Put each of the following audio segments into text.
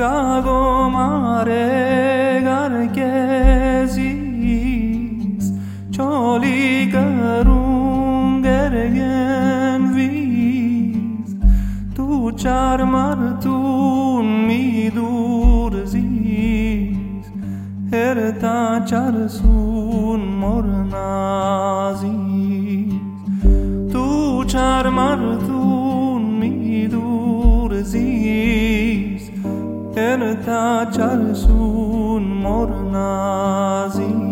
Gago mare garkezis Choli garun gergen vis. Tu char martun mi durzis Herta char sun mornazis. Tu ارتع جرسون مرنازی.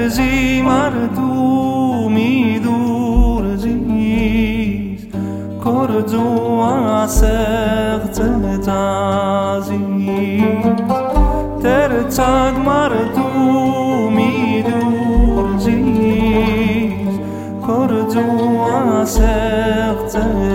ارزی مردمی دورزیز کردو تاگ مردومی دور مردمی کرد کردو عسقت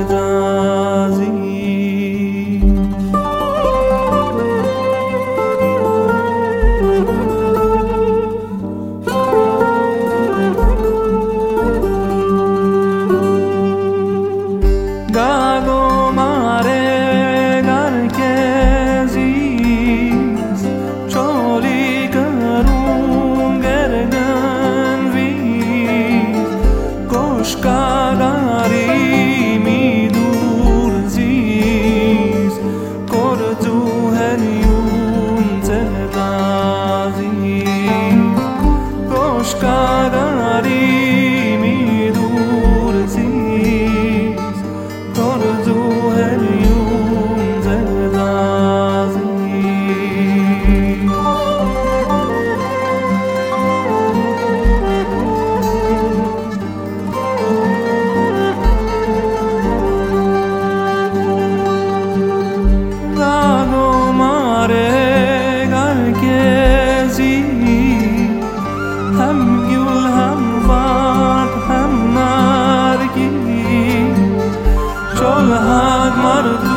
Namaskara out of